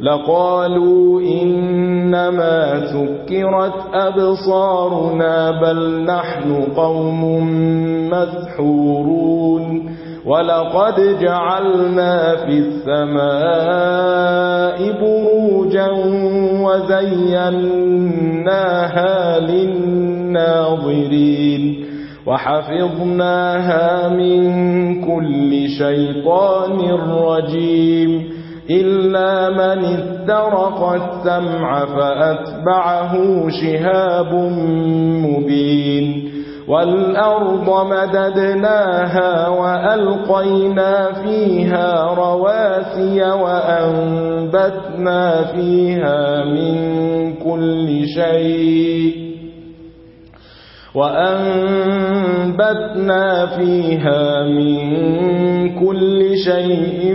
لقالوا إنما سكرت أبصارنا بل نحن قوم مسحورون ولقد جعلنا في السماء بروجا وزيناها للناظرين وحفظناها من كل شيطان رجيم إلا من استرق السمع فأتبعه شهاب مبين والأرض مددناها وألقينا فيها رواسي وأنبتنا فيها من كل شيء وأنبتنا فيها من كل شيء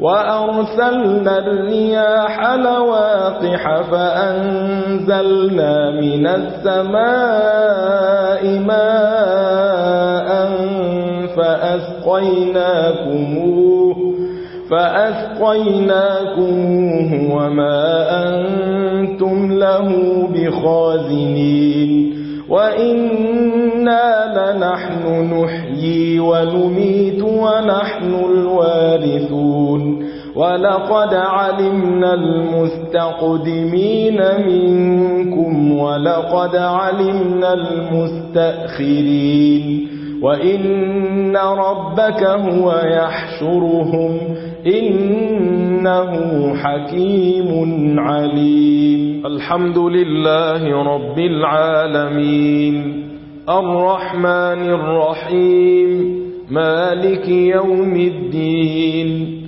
وأرسلنا الرياح لواقح فأنزلنا من السماء ماء فأسقيناكموه فأسقيناكموه وما أنتم له بخازنين وإنا لنحن نحيي ونميت ونحن ولقد علمنا المستقدمين منكم ولقد علمنا المستأخرين وإن ربك هو يحشرهم إنه حكيم عليم الحمد لله رب العالمين الرحمن الرحيم مالك يوم الدين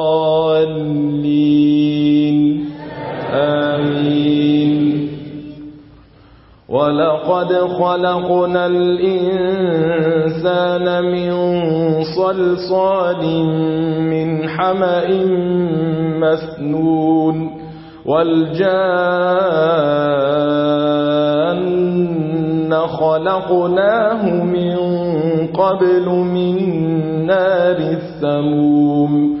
ولقد خلقنا الإنسان من صلصال من حمأ مسنون والجان خلقناه من قبل من نار السموم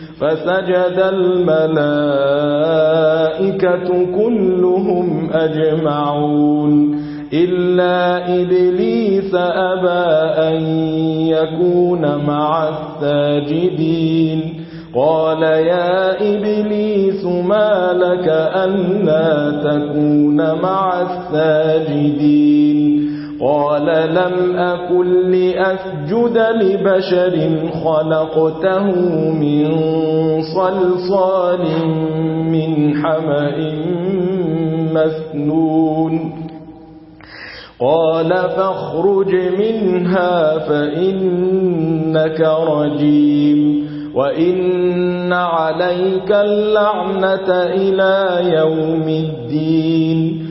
فسجد الملائكة كلهم أجمعون. إلا إبليس أبى أن يكون مع الساجدين. قال يا إبليس ما لك ألا تكون مع الساجدين؟ قال لم أكن لأسجد لبشر خلقته من صلصال من حمأ مسنون. قال فاخرج منها فإنك رجيم. وإن عليك اللعنة إلى يوم الدين.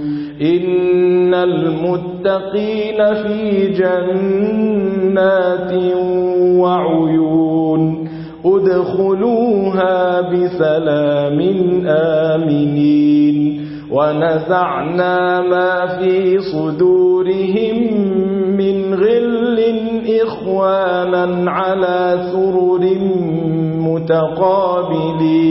إن المتقين في جنات وعيون ادخلوها بسلام آمنين ونزعنا ما في صدورهم من غل إخوانا على سرر متقابلين